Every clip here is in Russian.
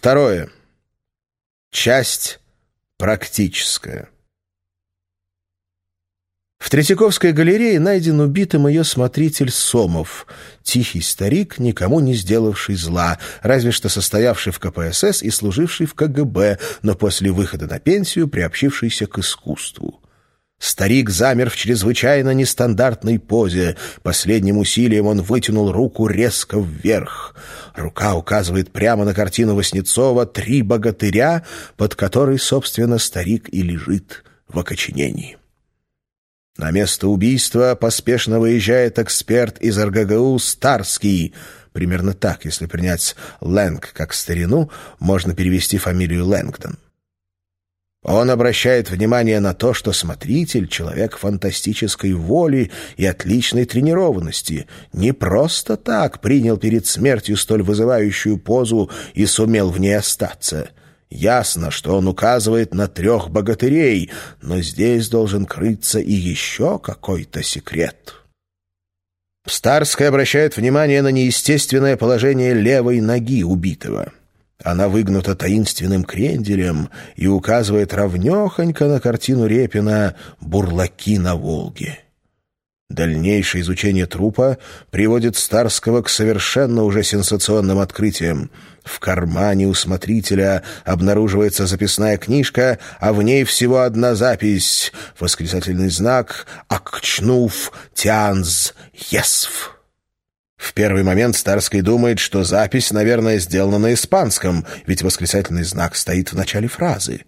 Второе. Часть практическая. В Третьяковской галерее найден убитым ее смотритель Сомов, тихий старик, никому не сделавший зла, разве что состоявший в КПСС и служивший в КГБ, но после выхода на пенсию приобщившийся к искусству. Старик замер в чрезвычайно нестандартной позе. Последним усилием он вытянул руку резко вверх. Рука указывает прямо на картину Васнецова «Три богатыря», под которой, собственно, старик и лежит в окоченении. На место убийства поспешно выезжает эксперт из РГГУ Старский. Примерно так, если принять Лэнг как старину, можно перевести фамилию Лэнгдон. Он обращает внимание на то, что смотритель — человек фантастической воли и отличной тренированности, не просто так принял перед смертью столь вызывающую позу и сумел в ней остаться. Ясно, что он указывает на трех богатырей, но здесь должен крыться и еще какой-то секрет. Старская обращает внимание на неестественное положение левой ноги убитого — она выгнута таинственным кренделем и указывает ровнехонько на картину Репина «Бурлаки на Волге». Дальнейшее изучение трупа приводит Старского к совершенно уже сенсационным открытиям. В кармане у смотрителя обнаруживается записная книжка, а в ней всего одна запись — восклицательный знак «Акчнув Тянз Есв». В первый момент Старский думает, что запись, наверное, сделана на испанском, ведь восклицательный знак стоит в начале фразы.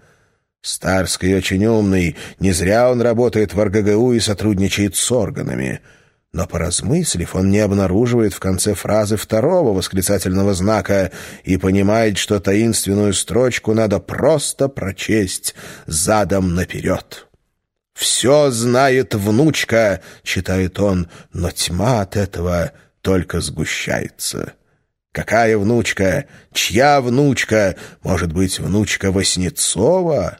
Старский очень умный, не зря он работает в РГГУ и сотрудничает с органами. Но, поразмыслив, он не обнаруживает в конце фразы второго восклицательного знака и понимает, что таинственную строчку надо просто прочесть задом наперед. «Все знает внучка», — читает он, — «но тьма от этого только сгущается. Какая внучка? Чья внучка? Может быть, внучка Васнецова?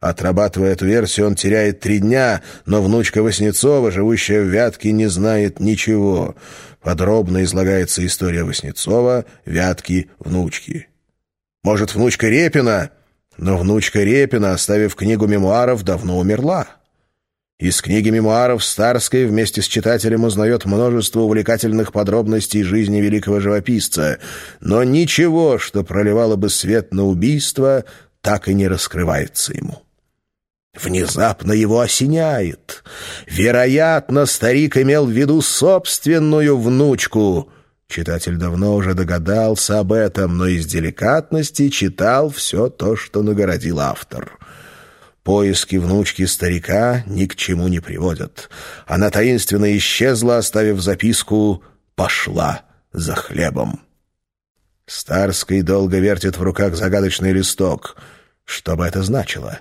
Отрабатывая эту версию, он теряет три дня, но внучка Васнецова, живущая в Вятке, не знает ничего. Подробно излагается история Васнецова, Вятки, внучки. Может, внучка Репина? Но внучка Репина, оставив книгу мемуаров, давно умерла. Из книги мемуаров Старской вместе с читателем узнает множество увлекательных подробностей жизни великого живописца, но ничего, что проливало бы свет на убийство, так и не раскрывается ему. Внезапно его осеняет. Вероятно, старик имел в виду собственную внучку. Читатель давно уже догадался об этом, но из деликатности читал все то, что нагородил автор. Поиски внучки старика ни к чему не приводят. Она таинственно исчезла, оставив записку «Пошла за хлебом». Старский долго вертит в руках загадочный листок. Что бы это значило?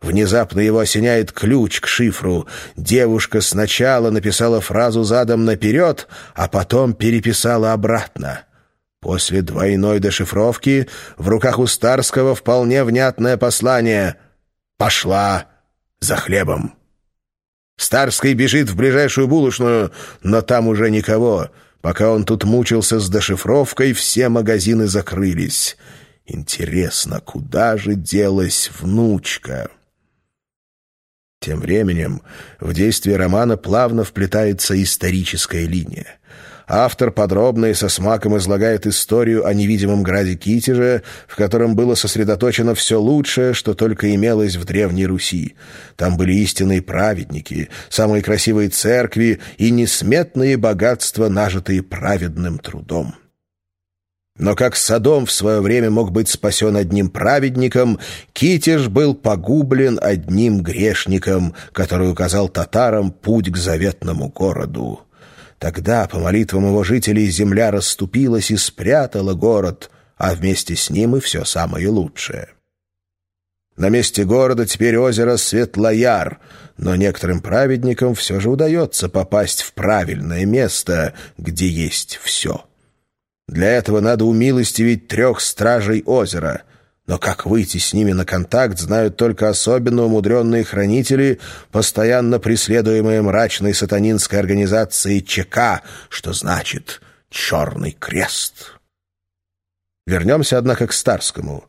Внезапно его осеняет ключ к шифру. Девушка сначала написала фразу задом наперед, а потом переписала обратно. После двойной дешифровки в руках у Старского вполне внятное послание — пошла за хлебом. Старский бежит в ближайшую булочную, но там уже никого. Пока он тут мучился с дешифровкой, все магазины закрылись. Интересно, куда же делась внучка? Тем временем в действие романа плавно вплетается историческая линия. Автор подробно и со смаком излагает историю о невидимом граде Китеже, в котором было сосредоточено все лучшее, что только имелось в Древней Руси. Там были истинные праведники, самые красивые церкви и несметные богатства, нажитые праведным трудом. Но как Содом в свое время мог быть спасен одним праведником, Китеж был погублен одним грешником, который указал татарам путь к заветному городу. Тогда, по молитвам его жителей, земля расступилась и спрятала город, а вместе с ним и все самое лучшее. На месте города теперь озеро Светлояр, но некоторым праведникам все же удается попасть в правильное место, где есть все. Для этого надо умилостивить трех стражей озера — но как выйти с ними на контакт, знают только особенно умудренные хранители, постоянно преследуемые мрачной сатанинской организацией ЧК, что значит «Черный крест». Вернемся, однако, к Старскому.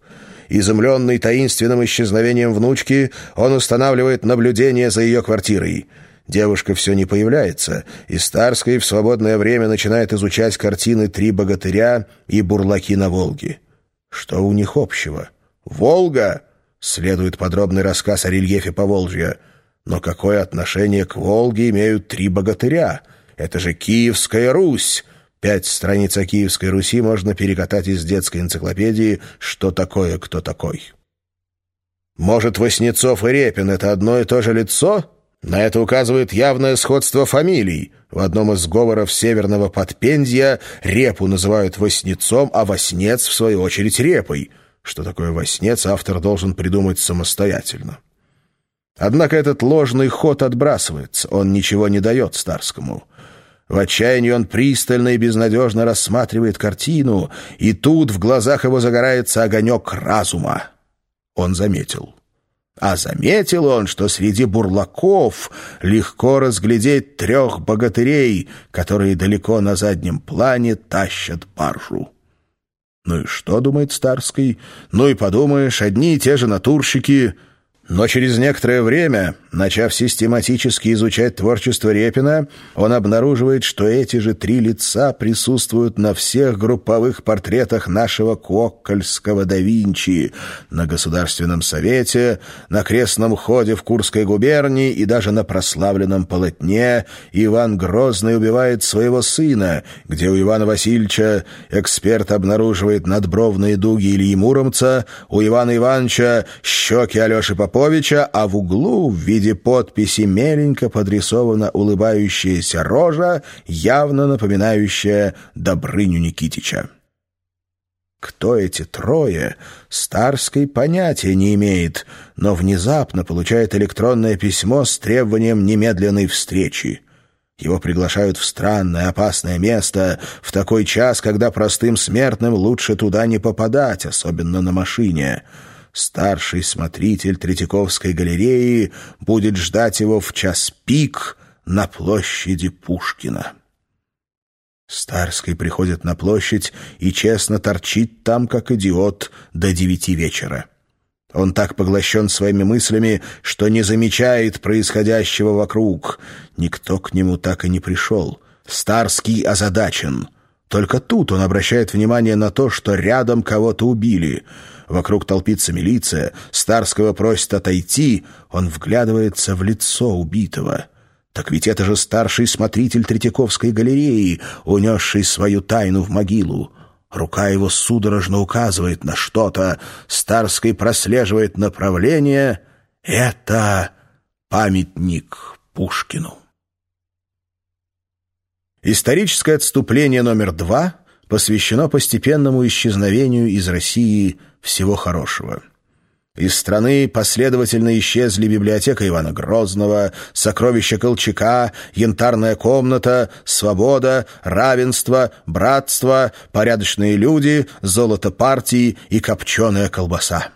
Изумленный таинственным исчезновением внучки, он устанавливает наблюдение за ее квартирой. Девушка все не появляется, и Старский в свободное время начинает изучать картины «Три богатыря» и «Бурлаки на Волге». Что у них общего? «Волга!» — следует подробный рассказ о рельефе Поволжья. Но какое отношение к Волге имеют три богатыря? Это же Киевская Русь! Пять страниц о Киевской Руси можно перекатать из детской энциклопедии «Что такое, кто такой?». Может, Васнецов и Репин — это одно и то же лицо? На это указывает явное сходство фамилий. В одном из говоров северного Подпензия Репу называют Васнецом, а Васнец, в свою очередь, Репой. Что такое Васнец, автор должен придумать самостоятельно. Однако этот ложный ход отбрасывается, он ничего не дает Старскому. В отчаянии он пристально и безнадежно рассматривает картину, и тут в глазах его загорается огонек разума. Он заметил. А заметил он, что среди бурлаков легко разглядеть трех богатырей, которые далеко на заднем плане тащат баржу. Ну и что, думает Старский? Ну и подумаешь, одни и те же натурщики — но через некоторое время, начав систематически изучать творчество Репина, он обнаруживает, что эти же три лица присутствуют на всех групповых портретах нашего Коккольского да Винчи, на Государственном совете, на крестном ходе в Курской губернии и даже на прославленном полотне «Иван Грозный убивает своего сына», где у Ивана Васильевича эксперт обнаруживает надбровные дуги Ильи Муромца, у Ивана Ивановича щеки Алеши Попова, Поповича, а в углу в виде подписи меленько подрисована улыбающаяся рожа, явно напоминающая Добрыню Никитича. Кто эти трое, Старской понятия не имеет, но внезапно получает электронное письмо с требованием немедленной встречи. Его приглашают в странное, опасное место, в такой час, когда простым смертным лучше туда не попадать, особенно на машине — старший смотритель Третьяковской галереи будет ждать его в час пик на площади Пушкина. Старский приходит на площадь и честно торчит там, как идиот, до девяти вечера. Он так поглощен своими мыслями, что не замечает происходящего вокруг. Никто к нему так и не пришел. Старский озадачен. Только тут он обращает внимание на то, что рядом кого-то убили — Вокруг толпится милиция, Старского просит отойти, он вглядывается в лицо убитого. Так ведь это же старший смотритель Третьяковской галереи, унесший свою тайну в могилу. Рука его судорожно указывает на что-то, Старский прослеживает направление. Это памятник Пушкину. Историческое отступление номер два посвящено постепенному исчезновению из России всего хорошего. Из страны последовательно исчезли библиотека Ивана Грозного, сокровища Колчака, янтарная комната, свобода, равенство, братство, порядочные люди, золото партии и копченая колбаса.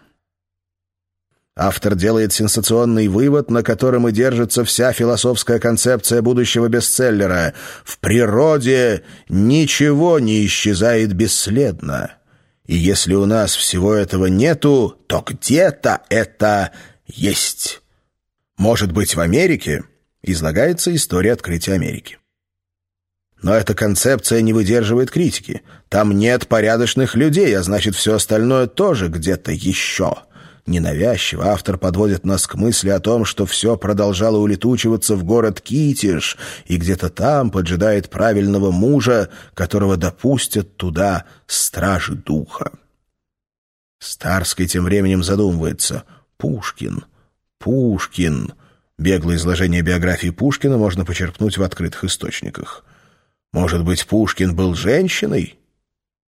Автор делает сенсационный вывод, на котором и держится вся философская концепция будущего бестселлера. В природе ничего не исчезает бесследно. И если у нас всего этого нету, то где-то это есть. Может быть, в Америке излагается история открытия Америки. Но эта концепция не выдерживает критики. Там нет порядочных людей, а значит, все остальное тоже где-то еще. Ненавязчиво автор подводит нас к мысли о том, что все продолжало улетучиваться в город Китиш, и где-то там поджидает правильного мужа, которого допустят туда стражи духа. Старский тем временем задумывается. Пушкин. Пушкин. Беглое изложение биографии Пушкина можно почерпнуть в открытых источниках. Может быть, Пушкин был женщиной?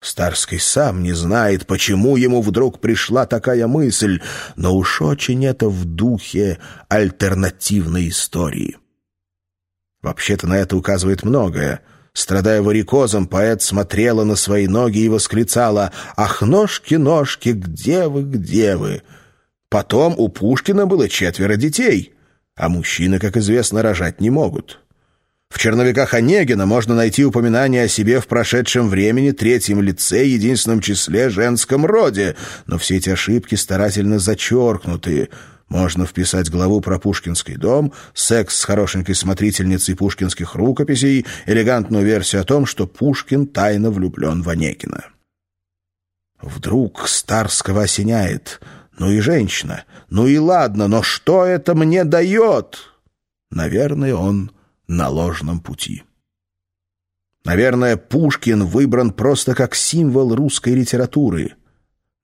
Старский сам не знает, почему ему вдруг пришла такая мысль, но уж очень это в духе альтернативной истории. Вообще-то на это указывает многое. Страдая варикозом, поэт смотрела на свои ноги и восклицала «Ах, ножки, ножки, где вы, где вы?» Потом у Пушкина было четверо детей, а мужчины, как известно, рожать не могут. В черновиках Онегина можно найти упоминание о себе в прошедшем времени, третьем лице, единственном числе, женском роде, но все эти ошибки старательно зачеркнуты. Можно вписать главу про Пушкинский дом, секс с хорошенькой смотрительницей пушкинских рукописей, элегантную версию о том, что Пушкин тайно влюблен в Онегина. Вдруг Старского осеняет. Ну и женщина. Ну и ладно, но что это мне дает? Наверное, он на ложном пути. Наверное, Пушкин выбран просто как символ русской литературы.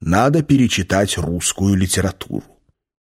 Надо перечитать русскую литературу.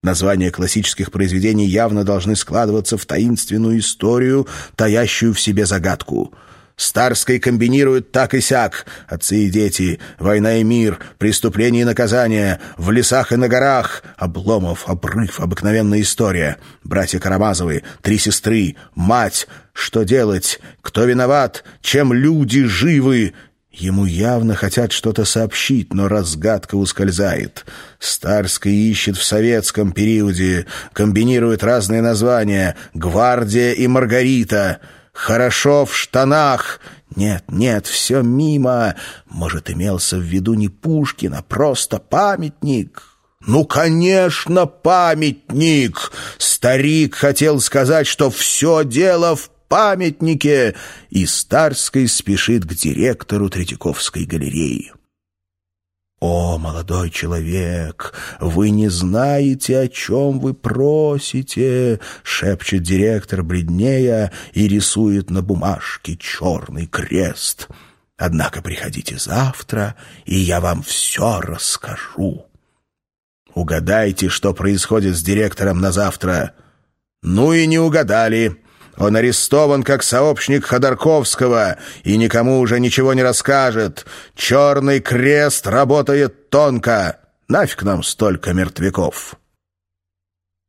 Названия классических произведений явно должны складываться в таинственную историю, таящую в себе загадку — Старской комбинируют так и сяк. Отцы и дети, война и мир, преступление и наказание, в лесах и на горах, обломов, обрыв, обыкновенная история. Братья Карамазовы, три сестры, мать. Что делать? Кто виноват? Чем люди живы? Ему явно хотят что-то сообщить, но разгадка ускользает. Старский ищет в советском периоде, комбинирует разные названия «Гвардия» и «Маргарита». Хорошо в штанах. Нет, нет, все мимо. Может, имелся в виду не Пушкин, а просто памятник. Ну, конечно, памятник. Старик хотел сказать, что все дело в памятнике, и Старской спешит к директору Третьяковской галереи. «О, молодой человек, вы не знаете, о чем вы просите!» — шепчет директор бледнея и рисует на бумажке черный крест. «Однако приходите завтра, и я вам все расскажу». Угадайте, что происходит с директором на завтра. Ну и не угадали. Он арестован как сообщник Ходорковского и никому уже ничего не расскажет. Черный крест работает тонко. Нафиг нам столько мертвяков?»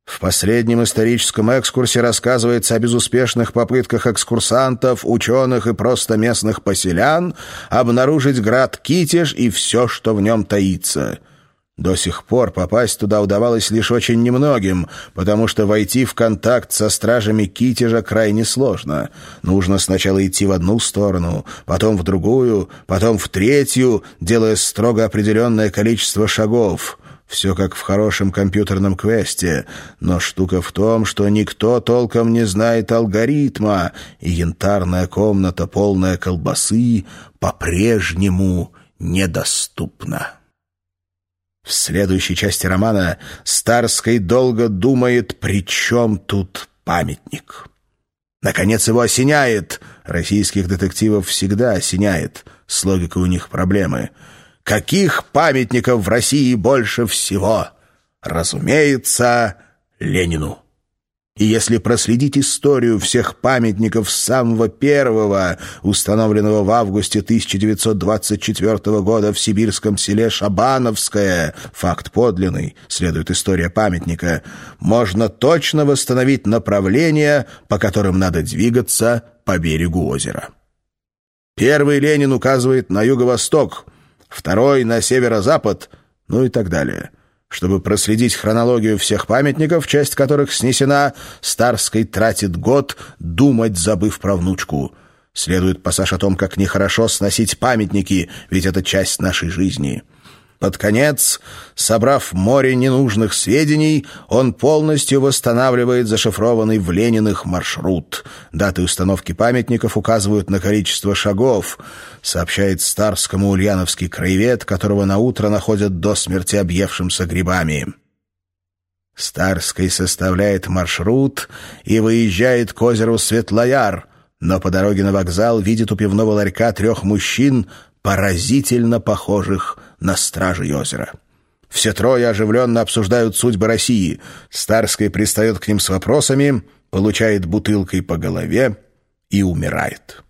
В последнем историческом экскурсе рассказывается о безуспешных попытках экскурсантов, ученых и просто местных поселян обнаружить град Китеж и все, что в нем таится. До сих пор попасть туда удавалось лишь очень немногим, потому что войти в контакт со стражами Китежа крайне сложно. Нужно сначала идти в одну сторону, потом в другую, потом в третью, делая строго определенное количество шагов. Все как в хорошем компьютерном квесте, но штука в том, что никто толком не знает алгоритма, и янтарная комната, полная колбасы, по-прежнему недоступна. В следующей части романа Старской долго думает, при чем тут памятник. Наконец его осеняет. Российских детективов всегда осеняет. С логикой у них проблемы. Каких памятников в России больше всего? Разумеется, Ленину. И если проследить историю всех памятников самого первого, установленного в августе 1924 года в сибирском селе Шабановское, факт подлинный, следует история памятника, можно точно восстановить направления, по которым надо двигаться по берегу озера. Первый Ленин указывает на юго-восток, второй — на северо-запад, ну и так далее — чтобы проследить хронологию всех памятников, часть которых снесена, Старской тратит год, думать, забыв про внучку. Следует пассаж о том, как нехорошо сносить памятники, ведь это часть нашей жизни. Под конец, собрав море ненужных сведений, он полностью восстанавливает зашифрованный в Лениных маршрут. Даты установки памятников указывают на количество шагов, сообщает Старскому ульяновский краевед, которого на утро находят до смерти объевшимся грибами. Старский составляет маршрут и выезжает к озеру Светлояр, но по дороге на вокзал видит у пивного ларька трех мужчин, поразительно похожих на стражей озера. Все трое оживленно обсуждают судьбы России. Старский пристает к ним с вопросами, получает бутылкой по голове и умирает.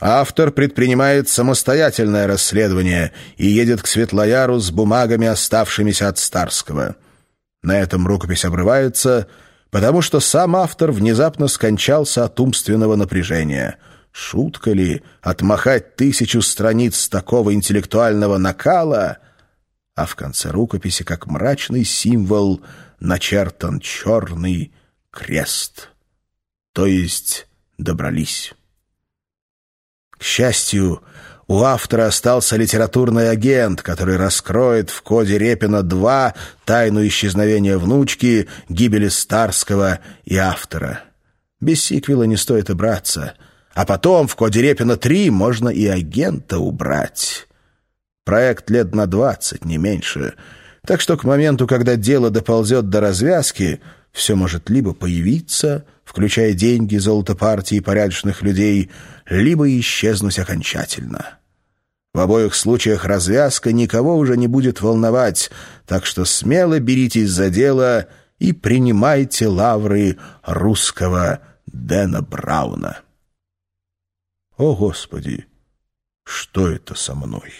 Автор предпринимает самостоятельное расследование и едет к Светлояру с бумагами, оставшимися от Старского. На этом рукопись обрывается, потому что сам автор внезапно скончался от умственного напряжения — Шутка ли отмахать тысячу страниц такого интеллектуального накала? А в конце рукописи, как мрачный символ, начертан черный крест. то есть добрались. К счастью, у автора остался литературный агент, который раскроет в коде Репина-2 тайну исчезновения внучки, гибели Старского и автора. Без сиквела не стоит и браться. А потом в коде Репина-3 можно и агента убрать. Проект лет на двадцать, не меньше. Так что к моменту, когда дело доползет до развязки, все может либо появиться, включая деньги, золото партии и порядочных людей, либо исчезнуть окончательно. В обоих случаях развязка никого уже не будет волновать, так что смело беритесь за дело и принимайте лавры русского Дэна Брауна. О, Господи, что это со мной?